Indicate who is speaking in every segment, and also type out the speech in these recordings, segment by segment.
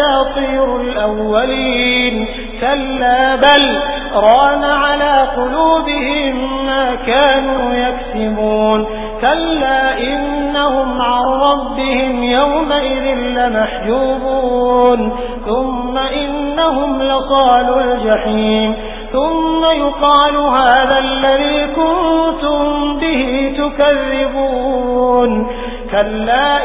Speaker 1: أساطير الأولين. كلا بل ران على قلوبهم ما كانوا يكسبون. كلا إنهم عن ربهم يومئذ لمحجوبون. ثم إنهم لصالوا الجحيم. ثم يقال هذا الذي كنتم به تكذبون. كلا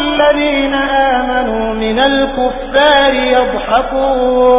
Speaker 1: الذين آمنوا من الكفار يضحكون.